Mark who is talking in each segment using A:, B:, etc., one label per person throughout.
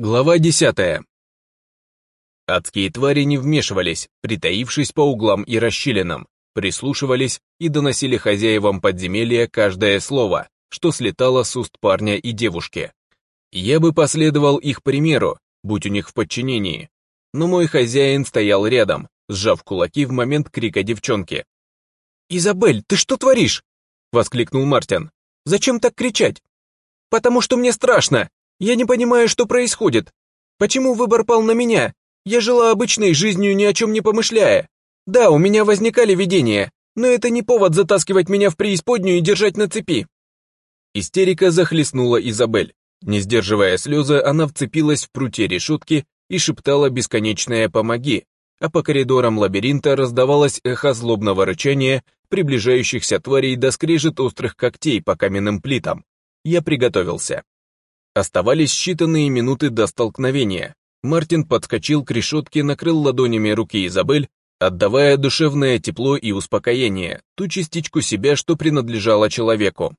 A: Глава десятая. Адские твари не вмешивались, притаившись по углам и расщелинам, прислушивались и доносили хозяевам подземелья каждое слово, что слетало с уст парня и девушки. Я бы последовал их примеру, будь у них в подчинении. Но мой хозяин стоял рядом, сжав кулаки в момент крика девчонки. «Изабель, ты что творишь?» — воскликнул Мартин. «Зачем так кричать?» «Потому что мне страшно!» Я не понимаю, что происходит. Почему выбор пал на меня? Я жила обычной жизнью, ни о чем не помышляя. Да, у меня возникали видения, но это не повод затаскивать меня в преисподнюю и держать на цепи». Истерика захлестнула Изабель. Не сдерживая слезы, она вцепилась в прутье решетки и шептала бесконечное «помоги», а по коридорам лабиринта раздавалось эхо злобного рычания приближающихся тварей до скрежет острых когтей по каменным плитам. Я приготовился. Оставались считанные минуты до столкновения. Мартин подскочил к решетке, накрыл ладонями руки Изабель, отдавая душевное тепло и успокоение, ту частичку себя, что принадлежала человеку.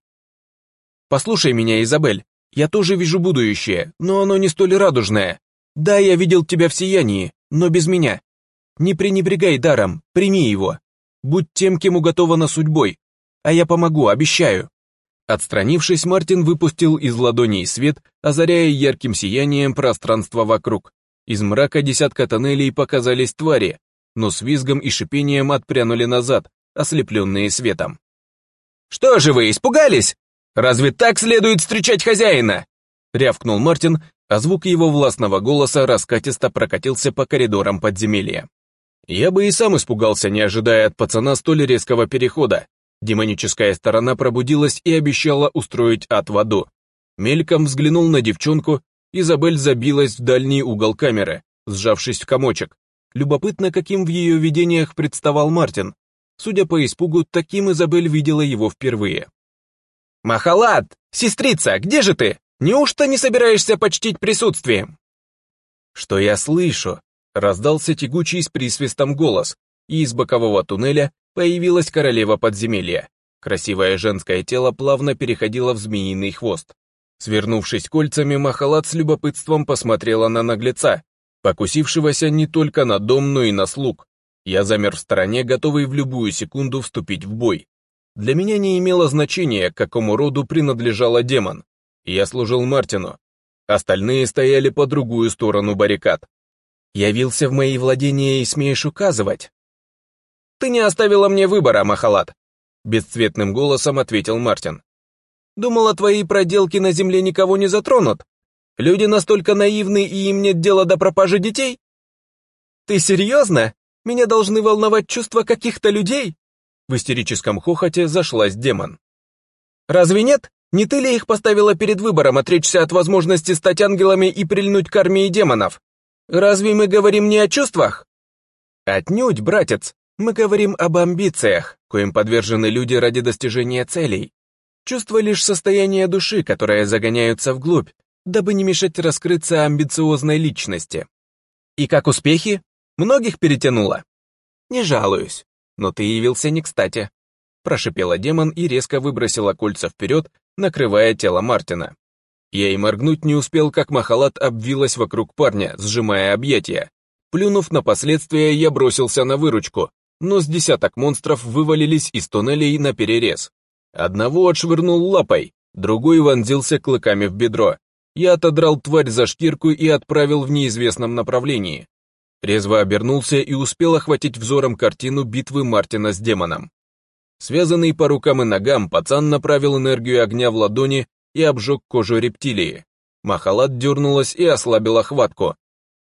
A: «Послушай меня, Изабель, я тоже вижу будущее, но оно не столь радужное. Да, я видел тебя в сиянии, но без меня. Не пренебрегай даром, прими его. Будь тем, кем уготована судьбой. А я помогу, обещаю». Отстранившись, Мартин выпустил из ладоней свет, озаряя ярким сиянием пространство вокруг. Из мрака десятка тоннелей показались твари, но с визгом и шипением отпрянули назад, ослепленные светом. «Что же вы, испугались? Разве так следует встречать хозяина?» рявкнул Мартин, а звук его властного голоса раскатисто прокатился по коридорам подземелья. Я бы и сам испугался, не ожидая от пацана столь резкого перехода, Демоническая сторона пробудилась и обещала устроить отводу. Мельком взглянул на девчонку, Изабель забилась в дальний угол камеры, сжавшись в комочек. Любопытно, каким в ее видениях представал Мартин. Судя по испугу, таким Изабель видела его впервые. «Махалат! Сестрица, где же ты? Неужто не собираешься почтить присутствием?» «Что я слышу?» — раздался тягучий с присвистом голос, и из бокового туннеля появилась королева подземелья. Красивое женское тело плавно переходило в змеиный хвост. Свернувшись кольцами, Махалат с любопытством посмотрела на наглеца, покусившегося не только на дом, но и на слуг. Я замер в стороне, готовый в любую секунду вступить в бой. Для меня не имело значения, к какому роду принадлежала демон. Я служил Мартину. Остальные стояли по другую сторону баррикад. «Явился в мои владения и смеешь указывать?» Ты не оставила мне выбора, Махалат!» Бесцветным голосом ответил Мартин. «Думала, твои проделки на земле никого не затронут. Люди настолько наивны, и им нет дела до пропажи детей?» «Ты серьезно? Меня должны волновать чувства каких-то людей?» В истерическом хохоте зашлась демон. «Разве нет? Не ты ли их поставила перед выбором отречься от возможности стать ангелами и прильнуть к армии демонов? Разве мы говорим не о чувствах?» «Отнюдь, братец. Мы говорим об амбициях, коим подвержены люди ради достижения целей. Чувство лишь состояние души, которое загоняются вглубь, дабы не мешать раскрыться амбициозной личности. И как успехи? Многих перетянуло. Не жалуюсь, но ты явился не кстати. Прошипела демон и резко выбросила кольца вперед, накрывая тело Мартина. Я и моргнуть не успел, как махалат обвилась вокруг парня, сжимая объятия. Плюнув на последствия, я бросился на выручку, но с десяток монстров вывалились из туннелей на перерез. Одного отшвырнул лапой, другой вонзился клыками в бедро. Я отодрал тварь за шкирку и отправил в неизвестном направлении. Резво обернулся и успел охватить взором картину битвы Мартина с демоном. Связанный по рукам и ногам, пацан направил энергию огня в ладони и обжег кожу рептилии. Махалат дернулась и ослабила хватку.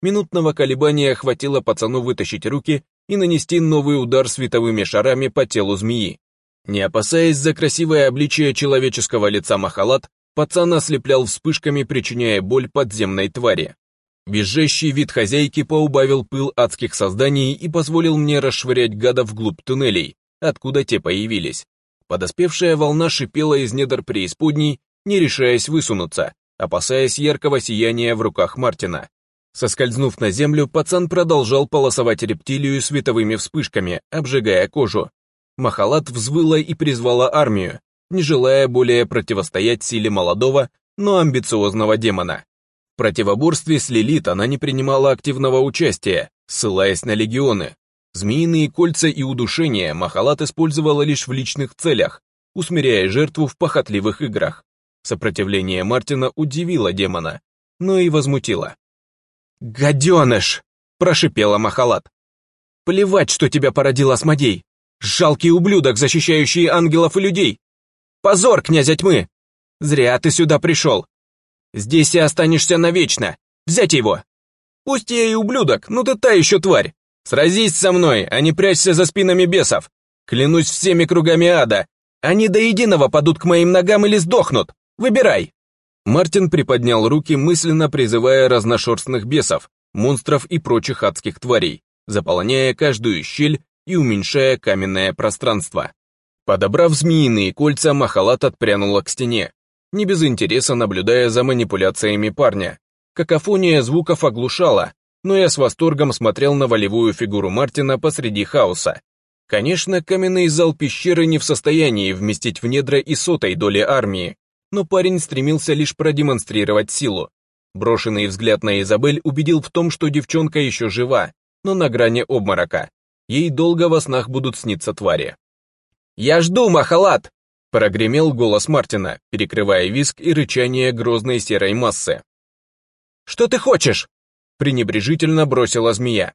A: Минутного колебания хватило пацану вытащить руки и нанести новый удар световыми шарами по телу змеи. Не опасаясь за красивое обличие человеческого лица Махалат, пацан ослеплял вспышками, причиняя боль подземной твари. Визжащий вид хозяйки поубавил пыл адских созданий и позволил мне расшвырять гадов вглубь туннелей, откуда те появились. Подоспевшая волна шипела из недр преисподней, не решаясь высунуться, опасаясь яркого сияния в руках Мартина. Соскользнув на землю, пацан продолжал полосовать рептилию световыми вспышками, обжигая кожу. Махалат взвыла и призвала армию, не желая более противостоять силе молодого, но амбициозного демона. В противоборстве с Лилит она не принимала активного участия, ссылаясь на легионы. Змеиные кольца и удушение Махалат использовала лишь в личных целях, усмиряя жертву в похотливых играх. Сопротивление Мартина удивило демона, но и возмутило. «Гаденыш!» – прошипела Махалат. «Плевать, что тебя породил Асмодей! Жалкий ублюдок, защищающий ангелов и людей! Позор, князя тьмы! Зря ты сюда пришел! Здесь и останешься навечно! Взять его! Пусть я и ублюдок, но ты та еще тварь! Сразись со мной, а не прячься за спинами бесов! Клянусь всеми кругами ада! Они до единого падут к моим ногам или сдохнут! Выбирай!» Мартин приподнял руки, мысленно призывая разношерстных бесов, монстров и прочих адских тварей, заполняя каждую щель и уменьшая каменное пространство. Подобрав змеиные кольца, Махалат отпрянула к стене, не без интереса наблюдая за манипуляциями парня. Какофония звуков оглушала, но я с восторгом смотрел на волевую фигуру Мартина посреди хаоса. Конечно, каменный зал пещеры не в состоянии вместить в недра и сотой доли армии, но парень стремился лишь продемонстрировать силу. Брошенный взгляд на Изабель убедил в том, что девчонка еще жива, но на грани обморока. Ей долго во снах будут сниться твари. «Я жду, махалат!» – прогремел голос Мартина, перекрывая виск и рычание грозной серой массы. «Что ты хочешь?» – пренебрежительно бросила змея.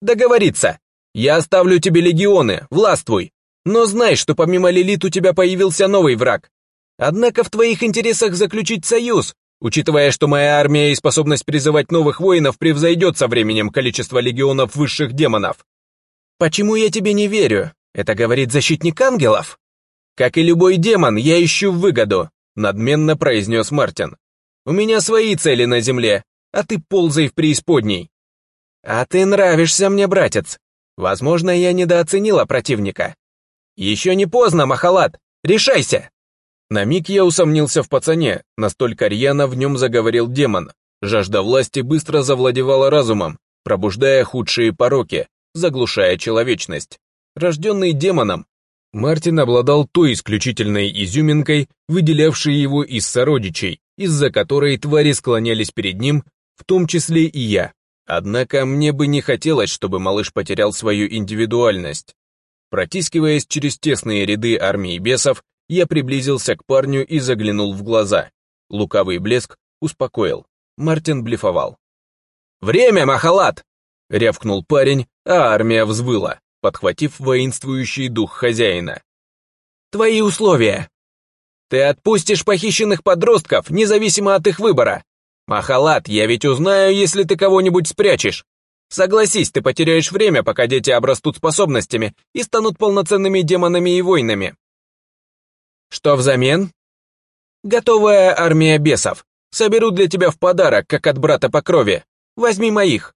A: «Договориться! Я оставлю тебе легионы, властвуй! Но знай, что помимо Лилит у тебя появился новый враг, Однако в твоих интересах заключить союз, учитывая, что моя армия и способность призывать новых воинов превзойдет со временем количество легионов высших демонов. Почему я тебе не верю? Это говорит защитник ангелов. Как и любой демон, я ищу выгоду, надменно произнес Мартин. У меня свои цели на земле, а ты ползай в преисподней. А ты нравишься мне, братец. Возможно, я недооценила противника. Еще не поздно, Махалат, решайся! На миг я усомнился в пацане, настолько рьяно в нем заговорил демон. Жажда власти быстро завладевала разумом, пробуждая худшие пороки, заглушая человечность. Рожденный демоном, Мартин обладал той исключительной изюминкой, выделявшей его из сородичей, из-за которой твари склонялись перед ним, в том числе и я. Однако мне бы не хотелось, чтобы малыш потерял свою индивидуальность. Протискиваясь через тесные ряды армии бесов, я приблизился к парню и заглянул в глаза. Лукавый блеск успокоил. Мартин блефовал. «Время, махалат!» — рявкнул парень, а армия взвыла, подхватив воинствующий дух хозяина. «Твои условия!» «Ты отпустишь похищенных подростков, независимо от их выбора!» «Махалат, я ведь узнаю, если ты кого-нибудь спрячешь!» «Согласись, ты потеряешь время, пока дети обрастут способностями и станут полноценными демонами и воинами!» Что взамен? Готовая армия бесов. Соберу для тебя в подарок, как от брата по крови. Возьми моих.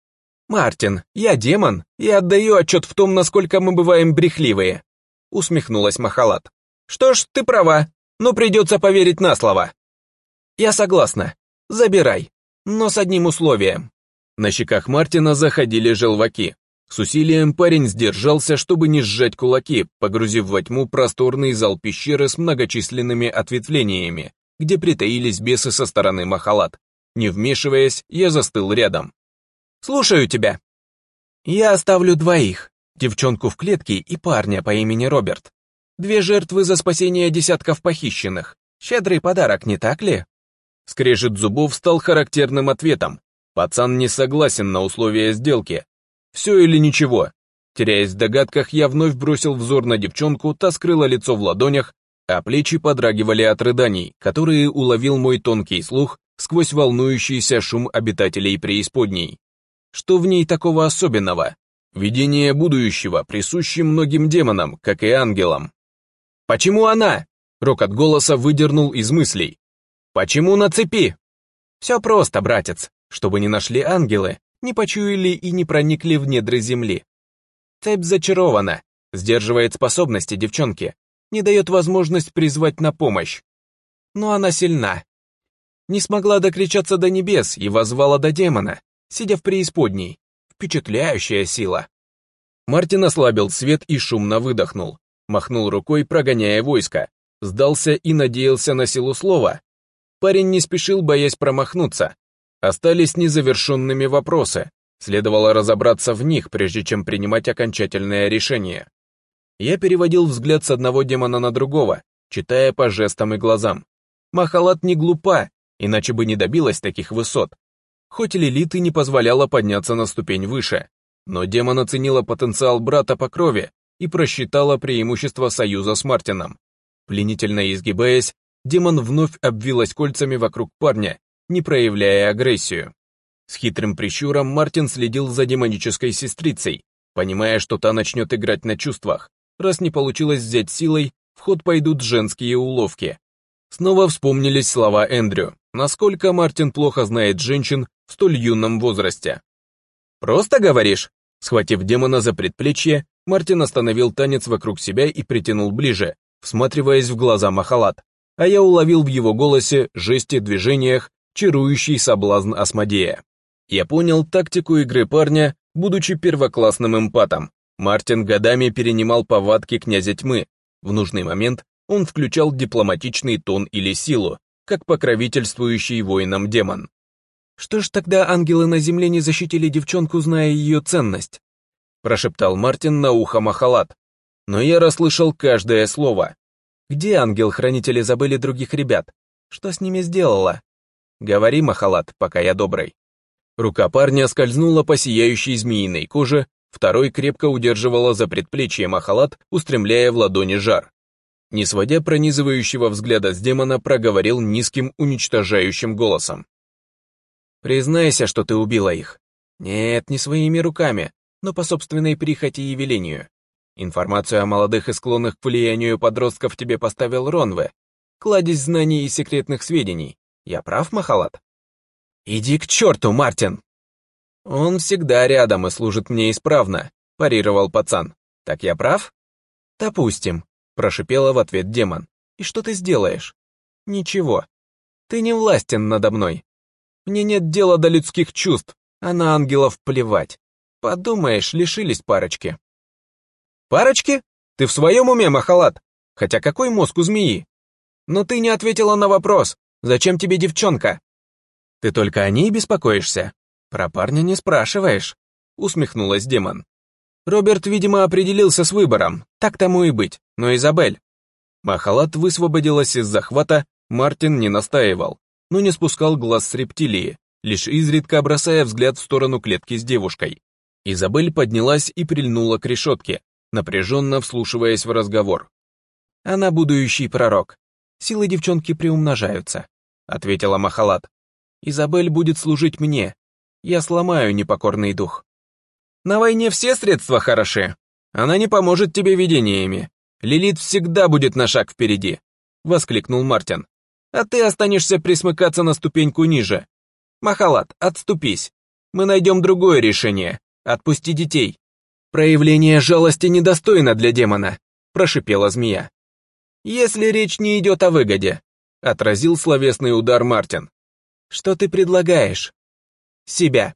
A: Мартин, я демон и отдаю отчет в том, насколько мы бываем брехливые. Усмехнулась Махалат. Что ж, ты права, но придется поверить на слово. Я согласна. Забирай. Но с одним условием. На щеках Мартина заходили желваки. С усилием парень сдержался, чтобы не сжать кулаки, погрузив во тьму просторный зал пещеры с многочисленными ответвлениями, где притаились бесы со стороны Махалат. Не вмешиваясь, я застыл рядом. «Слушаю тебя!» «Я оставлю двоих, девчонку в клетке и парня по имени Роберт. Две жертвы за спасение десятков похищенных. Щедрый подарок, не так ли?» Скрежет зубов стал характерным ответом. Пацан не согласен на условия сделки, все или ничего. Теряясь в догадках, я вновь бросил взор на девчонку, та скрыла лицо в ладонях, а плечи подрагивали от рыданий, которые уловил мой тонкий слух сквозь волнующийся шум обитателей преисподней. Что в ней такого особенного? Видение будущего, присуще многим демонам, как и ангелам. «Почему она?» — Рок от голоса выдернул из мыслей. «Почему на цепи?» «Все просто, братец. Чтобы не нашли ангелы, не почуяли и не проникли в недры земли. Цепь зачарована, сдерживает способности девчонки, не дает возможность призвать на помощь. Но она сильна. Не смогла докричаться до небес и возвала до демона, сидя в преисподней. Впечатляющая сила. Мартин ослабил свет и шумно выдохнул, махнул рукой, прогоняя войско, сдался и надеялся на силу слова. Парень не спешил, боясь промахнуться, Остались незавершенными вопросы, следовало разобраться в них, прежде чем принимать окончательное решение. Я переводил взгляд с одного демона на другого, читая по жестам и глазам. Махалат не глупа, иначе бы не добилась таких высот. Хоть Лилит и не позволяла подняться на ступень выше, но демон оценила потенциал брата по крови и просчитала преимущество союза с Мартином. Пленительно изгибаясь, демон вновь обвилась кольцами вокруг парня не проявляя агрессию. С хитрым прищуром Мартин следил за демонической сестрицей, понимая, что та начнет играть на чувствах. Раз не получилось взять силой, в ход пойдут женские уловки. Снова вспомнились слова Эндрю, насколько Мартин плохо знает женщин в столь юном возрасте. «Просто говоришь?» Схватив демона за предплечье, Мартин остановил танец вокруг себя и притянул ближе, всматриваясь в глаза Махалат. А я уловил в его голосе, жести, движениях чарующий соблазн Асмодея. Я понял тактику игры парня, будучи первоклассным эмпатом. Мартин годами перенимал повадки князя тьмы. В нужный момент он включал дипломатичный тон или силу, как покровительствующий воинам демон. «Что ж тогда ангелы на земле не защитили девчонку, зная ее ценность?» прошептал Мартин на ухо Махалат. Но я расслышал каждое слово. «Где ангел-хранители забыли других ребят? Что с ними сделала?» Говори, Махалат, пока я добрый». Рука парня скользнула по сияющей змеиной коже, второй крепко удерживала за предплечье Махалат, устремляя в ладони жар. Не сводя пронизывающего взгляда с демона, проговорил низким уничтожающим голосом. «Признайся, что ты убила их. Нет, не своими руками, но по собственной прихоти и велению. Информацию о молодых и склонных к влиянию подростков тебе поставил Ронве, кладезь знаний и секретных сведений, я прав, Махалат? Иди к черту, Мартин! Он всегда рядом и служит мне исправно, парировал пацан. Так я прав? Допустим, прошипела в ответ демон. И что ты сделаешь? Ничего. Ты не властен надо мной. Мне нет дела до людских чувств, а на ангелов плевать. Подумаешь, лишились парочки. Парочки? Ты в своем уме, Махалат? Хотя какой мозг у змеи? Но ты не ответила на вопрос. Зачем тебе девчонка? Ты только о ней беспокоишься. Про парня не спрашиваешь, усмехнулась демон. Роберт, видимо, определился с выбором, так тому и быть, но Изабель. Махалат высвободилась из захвата, Мартин не настаивал, но не спускал глаз с рептилии, лишь изредка бросая взгляд в сторону клетки с девушкой. Изабель поднялась и прильнула к решетке, напряженно вслушиваясь в разговор. Она будущий пророк. Силы девчонки приумножаются. — ответила Махалат. «Изабель будет служить мне. Я сломаю непокорный дух». «На войне все средства хороши. Она не поможет тебе видениями. Лилит всегда будет на шаг впереди», — воскликнул Мартин. «А ты останешься присмыкаться на ступеньку ниже. Махалат, отступись. Мы найдем другое решение. Отпусти детей». «Проявление жалости недостойно для демона», — прошипела змея. «Если речь не идет о выгоде», — отразил словесный удар Мартин. «Что ты предлагаешь?» «Себя»,